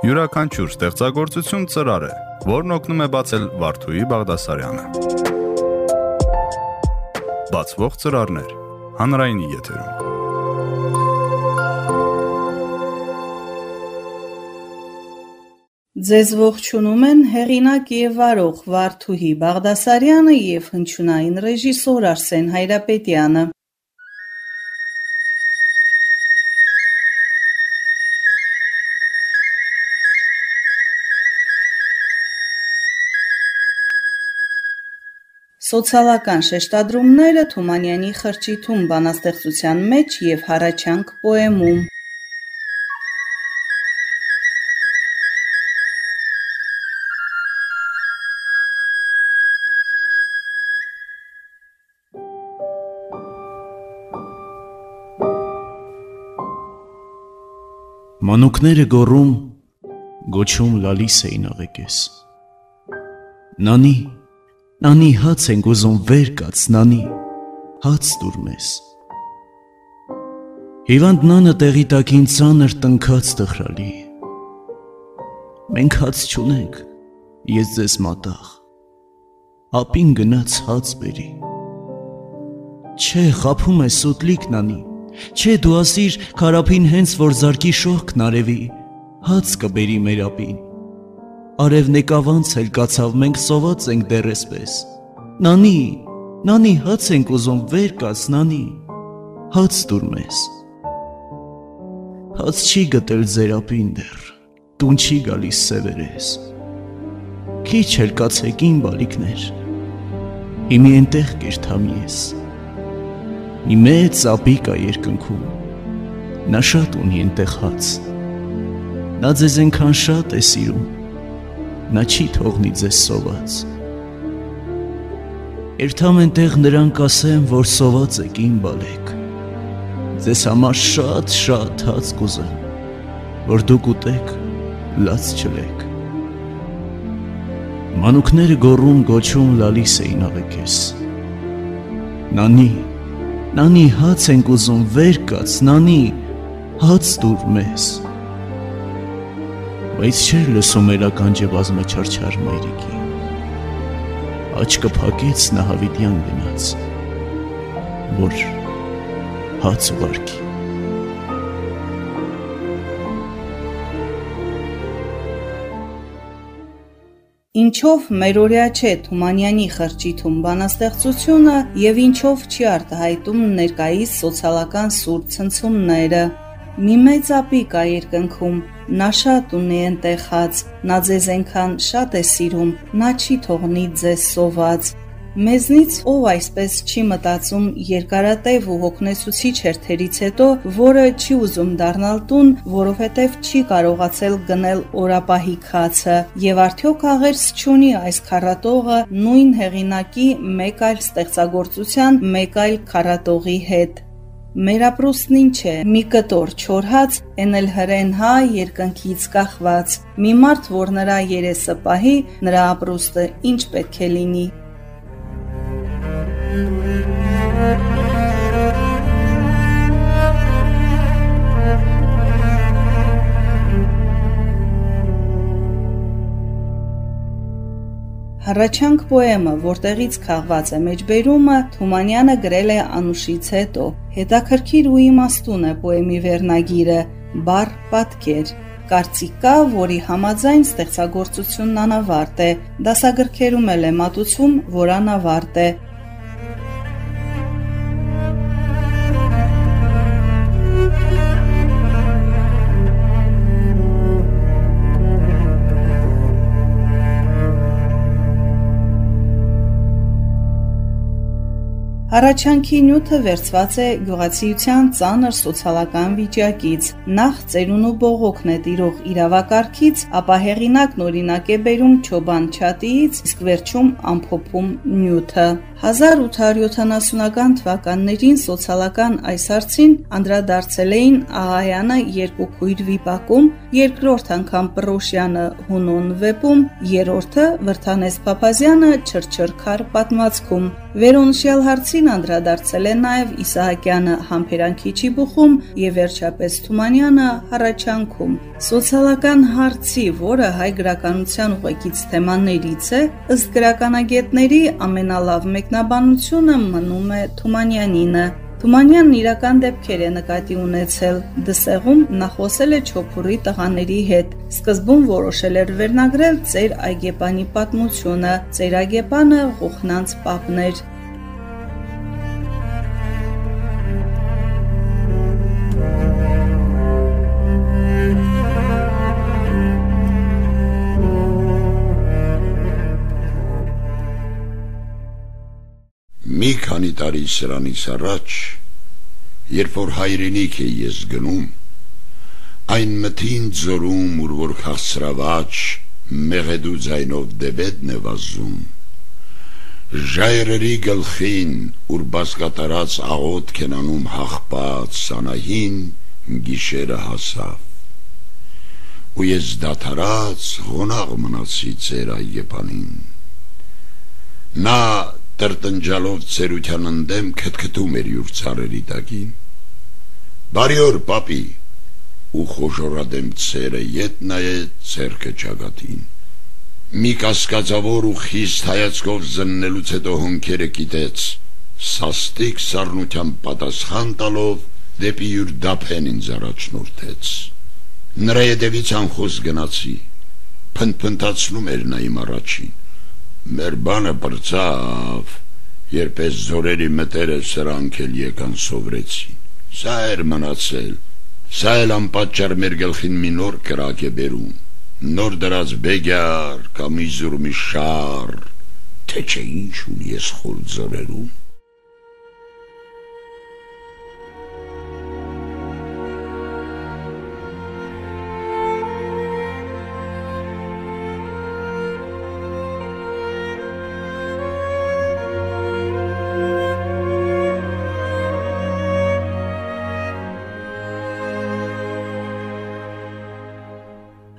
Յուրաքանչյուր ստեղծագործություն ծրար է, որն օգնում է բացել Վարդուհի Բաղդասարյանը։ Բացվող ծրարներ հանրայինի եթերում։ Ձեզ ողջունում են հեղինակ եւ վարող Վարդուհի Բաղդասարյանը եւ հնչյունային ռեժիսոր Արսեն Հայրապետյանը։ Սոցիալական շեշտադրումները Թումանյանի խրճիթում բանաստեղծության մեջ եւ Հառաչանք պոեմում։ Մանուկները գոռում գոչում լալիս էին աղեկես Նանի նանի հաց ենք ուզում վեր կաց նանի հաց դուր մեզ Հիվանդ նանը տեղի տակին ծանր տնքած տխրալի Մենք հաց չունենք ես ձեզ մատաղ Ապին գնաց հաց բերի Չէ խափում է սուտլիկ նանի Չէ դու ասիր քարափին հենց որ զարկի շողքն արևի, հաց կբերի մեր ապին։ Արև նեկավանց էլ կացավ, մենք սոված ենք դեռ էսպես։ Նանի, նանի հաց ենք ուզում վեր կաց, նանի, հաց դուր մեզ։ Հաց չի գտել ձեր ապին դեռ, տուն չի գալիս սևերես։ Քիչ էլ կացեկին բալիկներ։ Հիմի այնտեղ կերթամի ես։ Մի մեծ ապի կա երկնքում Նա շատ ունի այնտեղ հաց Նա ձեզ այնքան շատ է սիրում Նա չի թողնի ձեզ սոված Երթամ այնտեղ նրան կասեմ, որ սոված եք իմ բալեք Ձեզ համար շատ շատ հաց կուզեմ Որ դուք ուտեք, լաց չլեք Մանուկները գոռում գոչում լալիս էին աղեքես Նանի Նանի հաց ենք ուզում վեր կաց, նանի հաց դուր մեզ։ Բայց չէր լսում էր ականջը բազմաչարչար մայրիկի։ Աչքը փակեց նա հավիտյան գնաց, որ հաց ուղարկի։ Ինչով մերօրյա չէ Թումանյանի խրճիթում բանաստեղծությունը եւ ինչով չի արտահայտում ներկայիս սոցիալական սուր ցնցումները։ Մի մեծ ապի կա երկնքում, նա շատ ունի այնտեղ հաց, նա ձեզ այնքան շատ է սիրում, նա չի թողնի ձեզ սոված, Մեզնից ով այսպես չի մտածում երկարատև ու հոգնեցուցիչ հերթերից հետո, որը չի ուզում դառնալ տուն, որովհետև չի կարողացել գնել օրապահի քացը, եւ արդյոք աղերս չունի այս քարատողը նույն հեղինակի մեկ այլ ստեղծագործության մեկ այլ քարատողի հետ։ Մեր ապրուստն ինչ է՝ մի կտոր չորհաց, էնել հրեն հա երկնքից կախված։ Մի մարդ, որ նրա երեսը պահի, նրա ապրուստը ինչ պետք է լինի։ Հռաչանք պոեմը, որտեղից քաղված է մեջբերումը, Թումանյանը գրել է Անուշից հետո։ Հետաքրքիր ու իմաստուն է պոեմի վերնագիրը՝ բառ պատկեր։ Կարծիք կա, որի համաձայն ստեղծագործությունն անավարտ է, դասագրքերում էլ է մատուցում, որ անավարտ է, Հառաչանքի նյութը վերցված է գյուղացիության ծանր սոցիալական վիճակից։ Նախ ծերունու բողոքն է տիրող իրավակարգից, ապա հեղինակն օրինակ է բերում Չոբան Չատիից, իսկ վերջում ամփոփում նյութը։ 1870-ական թվականներին սոցիալական այս հարցին անդրադարձել էին Աղայանը երկու քույր վիպակում, երկրորդ անգամ Պրոշյանը հունոն վեպում, երրորդը Վրթանես Փափազյանը չրչրքար պատմվածքում։ Վերոնշյալ հարցին անդրադարձել է նաև Իսահակյանը համբերանքի ճիբուխում եւ վերջապես Թումանյանը հառաչանքում։ Սոցիալական հարցի, որը հայ գրականության ուղեկից թեմաներից է, ըստ գրականագետների ամենալավ մեկնաբանությունը մնում է Թումանյանինը։ Թումանյանն իրական դեպքեր է նկատի ունեցել։ Դսեղում նա խոսել է Չոփուրի տղաների հետ։ Սկզբում որոշել էր վերնագրել ծեր այգեպանի պատմությունը։ Ծեր այգեպանը Ղուխնանց պապն Մի քանի տարի սրանից առաջ, երբ որ հայրենիք է ես գնում, այն մթին ձորում, ուր որ քաղցրավաճ, մեղեդու ձայնով դեբեդն է վազում, ժայրերի գլխին, ուր բասկատարած աղոտ կենանում հաղպած սանահին, գիշերը հասավ, ու ես դաթարած հոնաղ մնացի ծեր այգեպանին։ Նա տրտնջալով ծերության ընդեմ քթքթում էր յուր ցարերի տակին։ Բարի օր, papi, ու խոշորադեմ ծերը յետ նայեց ցերկը ճագատին։ Մի կասկածավոր ու խիստ հայացքով զննելուց հետո հոնքերը կիտեց, սաստիկ սառնության պատասխան տալով դեպի յուր դափեն ինձ առաջնորդեց։ Նրա ետևից անխոս գնացի, փնփնթացնում էր նա իմ առաջին Մեր բանը բրծավ, երբ ես զորերի մտերը սրանք էլ եկան սովրեցին։ Սա էր մնացել, սա էլ անպատճառ մեր գլխին մի նոր կրակ է բերում, նոր դրած բեգյար կամ իզուր մի շար, թե չէ ինչ ունի ես խոլ զորերում։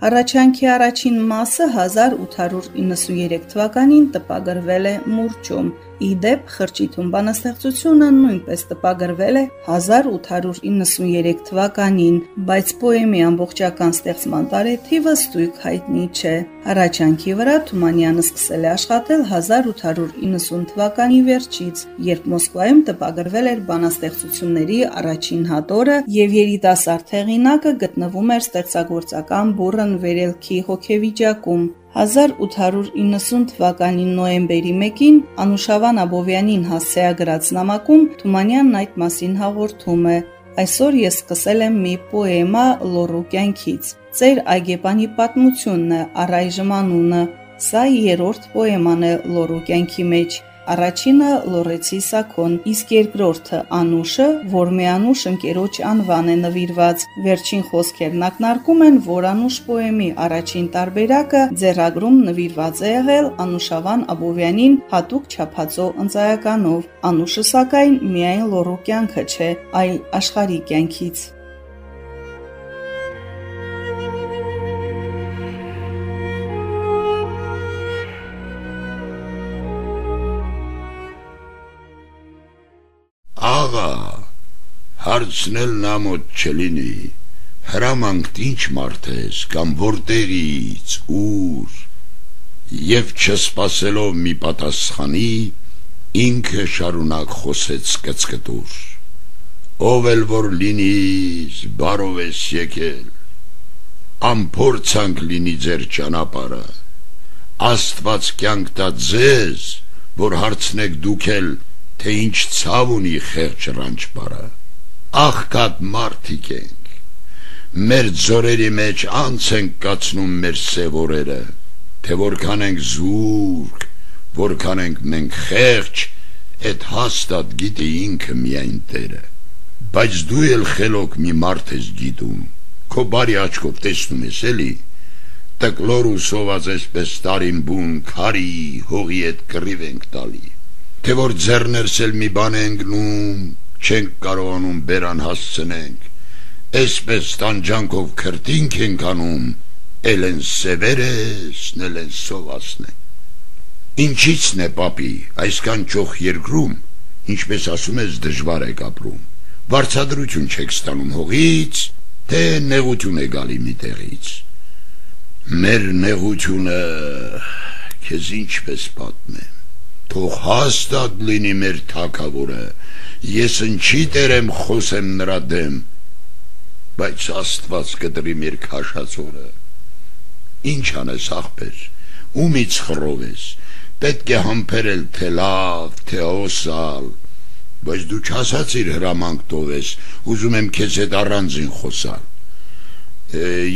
Հառաչանքի առաջին մասը 1893 թվականին տպագրվել է Մուրճում, Իդեպ խրճիթում բանաստեղծությունը նույնպես տպագրվել է 1893 թվականին, բայց պոեմի ամբողջական ստեղծման տարեթիվը ստույգ հայտնի չէ։ Հառաչանքի վրա Թումանյանը սկսել է աշխատել 1890 թվականի վերջից, երբ Մոսկվայում տպագրվել էր բանաստեղծությունների առաջին հատորը եւ երիտասարդ հեղինակը գտնվում էր ստեղծագործական բուրըն վերելքի հոգեվիճակում։ 1890 թվականի նոեմբերի 1-ին Անուշավան Աբովյանին հասցեագրած նամակում Թումանյանն այդ մասին հաղորդում է. Այսօր ես սկսել եմ մի պոեմա Լոռու կյանքից։ Ծեր այգեպանի պատմությունն է առայժմ անունը։ Սա երրորդ պոեման է Լոռու կյանքի մեջ։ Առաջինը Լորեցի Սաքոն, իսկ երկրորդը Անուշը, որ Մեանուշ ընկերոջ անվան է նվիրված։ Վերջին խոսքերն ակնարկում են, որ Անուշ պոեմի առաջին տարբերակը ձեռագրում նվիրված է եղել Անուշավան Աբովյանին հատուկ չափածո ընծայականով։ Անուշը սակայն միայն լոռու կյանքը չէ, այլ աշխարհի կյանքից։ հարցնել նա մոտ չլինի, հրամանքտ ինչ մարդ ես, կամ որտեղից, ուր, և չսպասելով մի պատասխանի, ինքը շարունակ խոսեց կծկտուր, ով էլ որ լինիս, բարով ես եկել, ամփորձանք լինի ձեր ճանապարը, աստված կյանք տա ձեզ, որ հարցնեք դուք էլ, թե ինչ ցավ ունի խեղճ ռանչպարը աղքատ մարդիկ ենք։ Մեր ձորերի մեջ անց ենք կացնում մեր սևորերը, թե որքան ենք զուրկ, որքան ենք մենք խեղճ, այդ հաստատ գիտի ինքը միայն Տերը։ Բայց դու էլ խելոք մի մարդ ես գիտում, քո բարի աչքով տեսնում ես էլի, տկլոր ու սոված այսպես տարին բուն, քարի, հողի հետ կռիվ ենք տալի, թե որ ձեռներս էլ մի բան ենք գնում, չենք կարողանում բերան հասցնենք, այսպես տանջանքով քրտինք ենք անում, էլ են սևերեսն, էլ են սովասն են։ Ինչիցն է, պապի, այսքան ճոխ երկրում, ինչպես ասում ես, դժվար եք ապրում։ Վարչադրություն չեք ստանում հողից, թե նեղություն է գալի մի տեղից։ Մեր նեղությունը քեզ ինչպես պատմեմ։ Թող հաստատ լինի մեր թակավորը։ Ես ընչի տերեմ խոսեմ նրա դեմ, բայց Աստված կդրի մեր քաշածորը։ Ինչ անես ախպեր, ումից խռովես։ Պետք է համբերել թե լավ, թե օսալ, բայց դու չասացիր հրամանք տովես, ուզում եմ քեզ հետ առանձին խոսալ։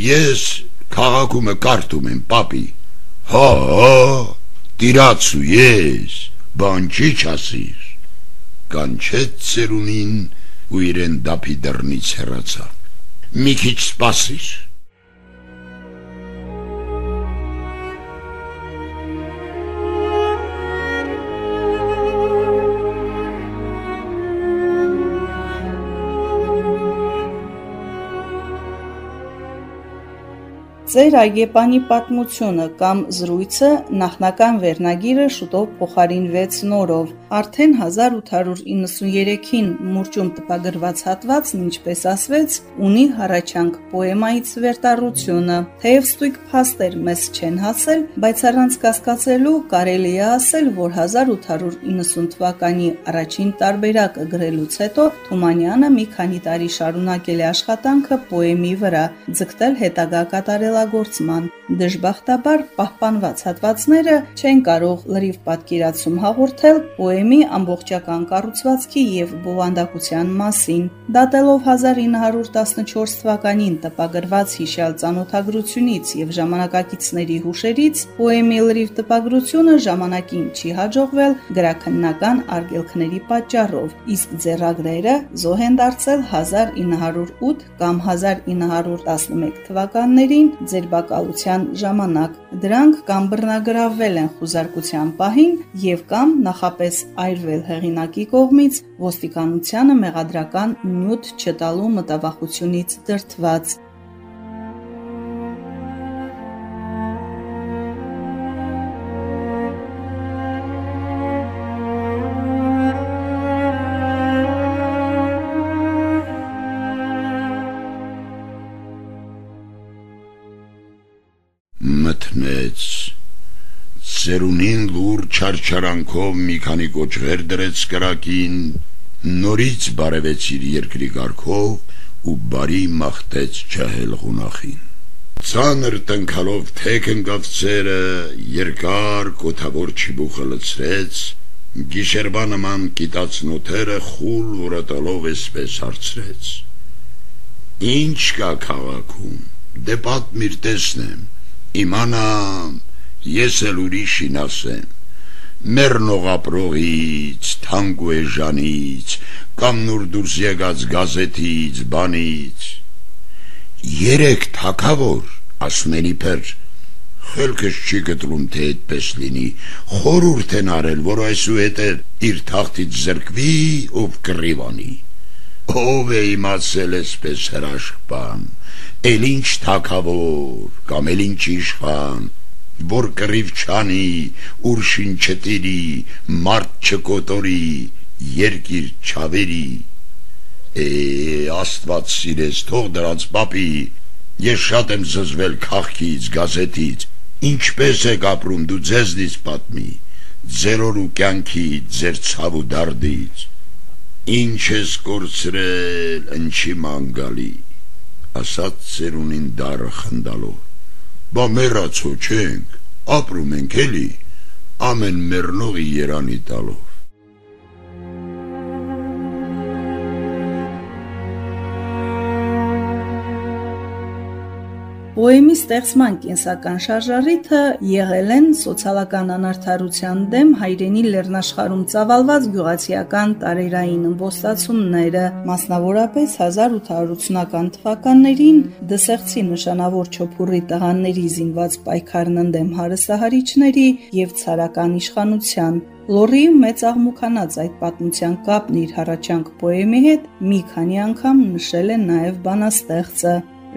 Ես քաղաքումը կարտում եմ, papi։ Հա, տիրացու ես, բան չի չասիր։ Կանչեց ծերունին ու իրեն դապի դռնից հեռացավ։ Մի քիչ սպասիր։ Ծեր այգեպանի պատմությունը կամ զրույցը նախնական վերնագիրը շուտով փոխարինվեց նորով։ Արդեն 1893-ին մուրճում տպագրված հատվածն, ինչպես ասվեց, ունի հառաչանք պոեմայից վերտառությունը։ Թեև ստույգ փաստեր մեզ չեն հասել, բայց առանց կասկածելու կարելի է ասել, որ 1890 թվականի առաջին տարբերակը գրելուց հետո Թումանյանը մի քանի տարի շարունակել է աշխատանքը պոեմի վրա, ձգտել հետագա կատարել ստեղծագործման։ Դժբախտաբար պահպանված հատվածները չեն կարող լրիվ պատկերացում հաղորդել պոեմի ամբողջական կառուցվածքի եւ բովանդակության մասին։ Դատելով 1914 թվականին տպագրված հիշյալ ծանոթագրությունից եւ ժամանակակիցների հուշերից, պոեմի լրիվ տպագրությունը ժամանակին չի հաջողվել գրաքննական արգելքների պատճառով, իսկ ձեռագրերը զոհ են դարձել 1908 կամ 1911 թվականներին ձերբակալության ժամանակ։ Դրանք կամ բռնագրավվել են խուզարկության պահին եւ կամ նախապես այրվել հեղինակի կողմից ոստիկանությանը մեղադրական նյութ չտալու մտավախությունից դրթված։ Սերունին լուր չարչարանքով մի քանի կոճղեր դրեց կրակին, նորից բարևեց իր երկրի գարքով ու բարի մախտեց ջահել գունախին։ Ցաներ տնքալով թեք ընկավ ծերը, երկար կոթավոր չիբուխը լցրեց, գիշերվա նման կիտած նոթերը խուլ որոտալով էսպես հարցրեց։ Ինչ կա քաղաքում, դե պատմիր տեսնեմ, իմանամ, ես էլ ուրիշին ասեմ, մերնող ապրողից, թանգու էժանից, կամ նուր դուրս եկած գազետից, բանից, երեք թակավոր, ասում են իբեր, խելքս չի գտրում, թե այդպես լինի, խորուրդ են արել, որ այսուհետև իր թախտից զրկվի, ով կռիվանի, ով է իմացել այսպես հրաշք բան, Էլ ինչ թակավոր կամ էլ ինչ իշխան որ կռիվ չանի ուրշին չտիրի մարդ չկոտորի երկիր չավերի է աստված սիրես թող դրանց papi ես շատ եմ զզվել քաղքից գազետից ինչպես եք ապրում դու ձեզնից պատմի ձեր օր ու կյանքի ձեր ցավ ու դարդից ինչ ես կորցրել ընչի մանգալի ասաց ծերունին դարը խնդալով։ Բա մեռացո չենք, ապրում ենք էլի, ամեն մեռնողի երանի տալով։ Պոեմի ստեղծման կենսական շարժառիթը եղել են սոցիալական անարդարության դեմ հայրենի լեռնաշխարում ծավալված գյուղացիական տարերային ըմբոստացումները, մասնավորապես 1880-ական թվականներին դսեղցի նշանավոր չոփուրի տղաների զինված պայքարն ընդդեմ հարստահարիչների եւ ցարական իշխանության Լորի մեծ աղմուկանաց այդ պատմության կապն իր հառաչանք պոեմի հետ մի քանի անգամ նշել է նաև բանաստեղծը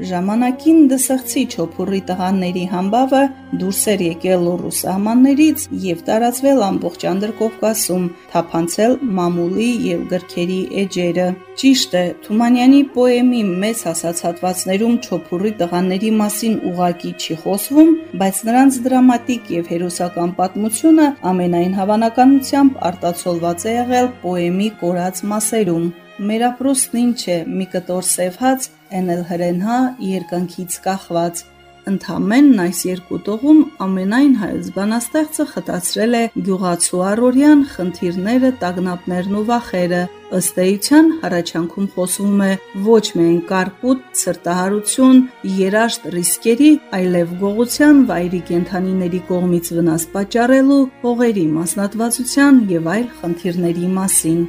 Ժամանակին դսեղցի չոփուրի տղաների համբավը դուրս էր եկել Լոռու սահմաններից եւ տարածվել ամբողջ Անդրկովկասում, թափանցել մամուլի եւ գրքերի էջերը։ Ճիշտ է, Թումանյանի պոեմի մեծ հասացատվածներում չոփուրի տղաների մասին ուղակի չի խոսվում, բայց նրանց դրամատիկ եւ հերոսական պատմությունը ամենայն հավանականությամբ արտացոլված է եղել պոեմի կորած մասերում։ Մեր ապրուստն ինչ է՝ մի կտոր սև հաց, էնել հրենհա երկնքից կախված։ Ընթամենն այս երկու տողում ամենայն հայոց բանաստեղծը խտացրել է գյուղացու առօրյան խնդիրները, տագնապներն ու վախերը։ Ըստ էության հառաչանքում խոսվում է ոչ միայն կարկուտ, սրտահարություն, երաշտ ռիսկերի, այլև գողության, վայրի կենթանիների կողմից վնաս պատճառելու, հողերի մասնատվածության եւ այլ խնդիրների մասին։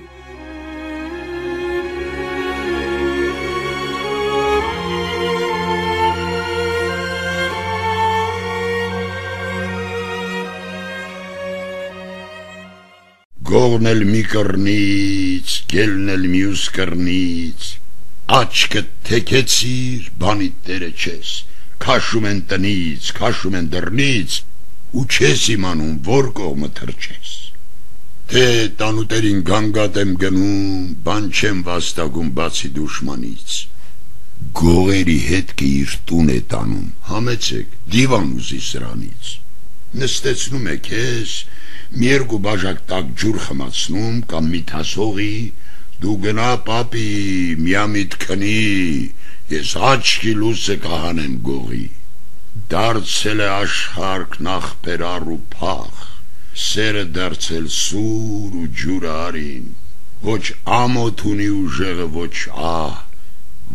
Գողն էլ մի կռնից, գելն էլ մյուս կռնից, աչքը թեքեցիր, բանի տերը չես, քաշում են տնից, քաշում են դռնից, ու չես իմանում, որ կողմը թրջես։ Թե տանուտերին գանգատ եմ գնում, բան չեմ վաստակում բացի դուշմանից։ Գողերի հետ կիր տուն է տանում, համեցեք, դիվան ուզի սրանից։ Նստեցնում է քեզ, մի երկու բաժակ տակ ջուր խմացնում կամ միթասողի դու գնա papi միամիտ քնի ես աչքի լույսը կահանեմ գողի դարձել է աշխարհ նախբերար ու փախ սերը դարձել սուր ու ջուրը արին ոչ ամոթ ունի ուժեղը ոչ ահ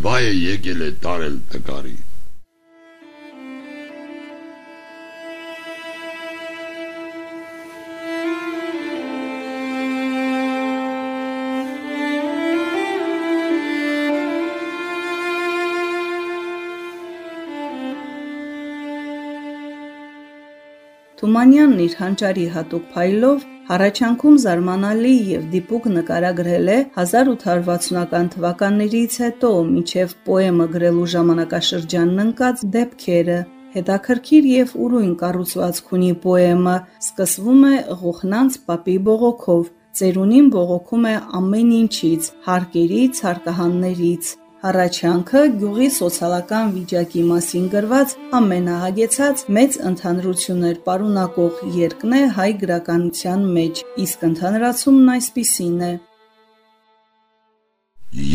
վայ եկել է տարել տկարի Թումանյանն իր հանճարի հատուկ փայլով Հարաչանքում զարմանալի եւ դիպուկ նկարագրել է 1860-ական թվականներից հետո միջև պոեմը գրելու ժամանակաշրջանն ընկած դեպքերը։ Հետաքրքիր եւ ուրույն կառուցվածք ունի պոեմը, սկսվում է Ղուխնանց պապի բողոքով։ Ծերունին բողոքում է ամեն ինչից, հարկերից, հարկահաններից, Առաջանքը գյուղի սոցիալական վիճակի մասին գրված ամենահագեցած մեծ ընդհանրություններ պարունակող երկն է հայ գրականության մեջ, իսկ ընդհանրացումն այսպիսին է.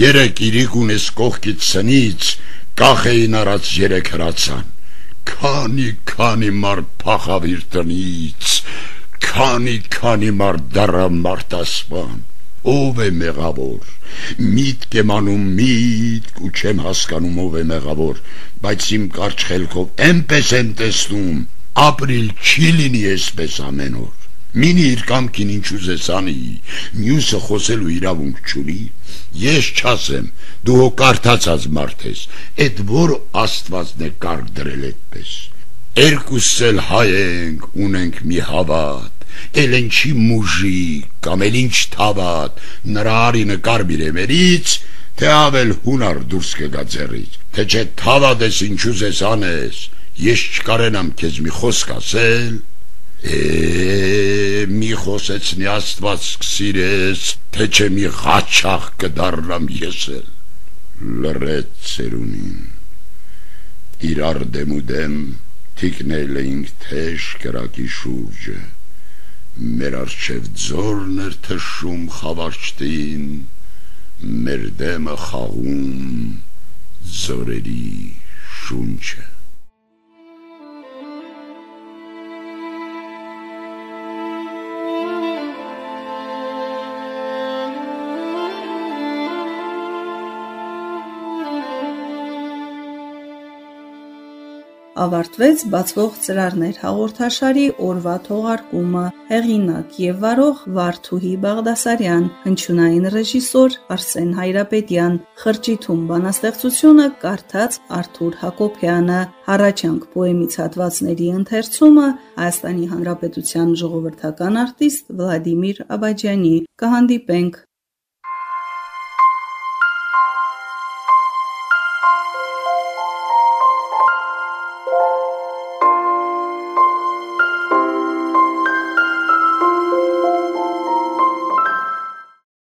Երեք իրիկ ունես կողքից սնից, կախեին արած երեք հրացան, քանի քանի մար փախավ իր տնից, քանի քանի մար դառա մարտասպան ով է մեղավոր միտք եմ անում միտք ու չեմ հասկանում ով է մեղավոր բայց իմ կարճ խելքով այնպես եմ տեսնում ապրիլ չի լինի այսպես ամեն օր մինի իր կամքին ինչ ուզես անի մյուսը խոսելու իրավունք չունի ես չասեմ դու հո կարդացած մարդ ես այդ որ աստվածն է կարգ դրել այդպես երկուսս էլ հայ ենք ունենք մի հավատ էլ ինչի մուժի կամ էլ ինչ թավատ նրա արի նկար բիրեմերից թե ավել հունար դուրս կգա ձեռից թե չէ թավատ ես ինչու ես անես ես չկարենամ քեզ մի խոսք ասել Է մի խոսեցնի Աստված կսիրես, թե չէ մի ղաչախ կդառնամ ես էլ։ Լրեց ծերունին։ Իրար դեմուդեմ թիկնել էինք թեժ կրակի շուրջը մեր արչև ձորն էր թշում խավարչտին, մեր դեմը խաղում ձորերի շունչը։ ավարտվեց բացվող ծրարներ. հաղորդաշարի օրվա թողարկումը հեղինակ եւ վարող Վարդուհի Բաղդասարյան հնչյունային ռեժիսոր Արսեն Հայրապետյան խրճիթում բանաստեղծությունը կարդաց Արթուր Հակոբյանը հառաչանք պոեմից հատվածների ընթերցումը Հայաստանի Հանրապետության ժողովրդական արտիստ Վլադիմիր Աբաջյանի կհանդիպենք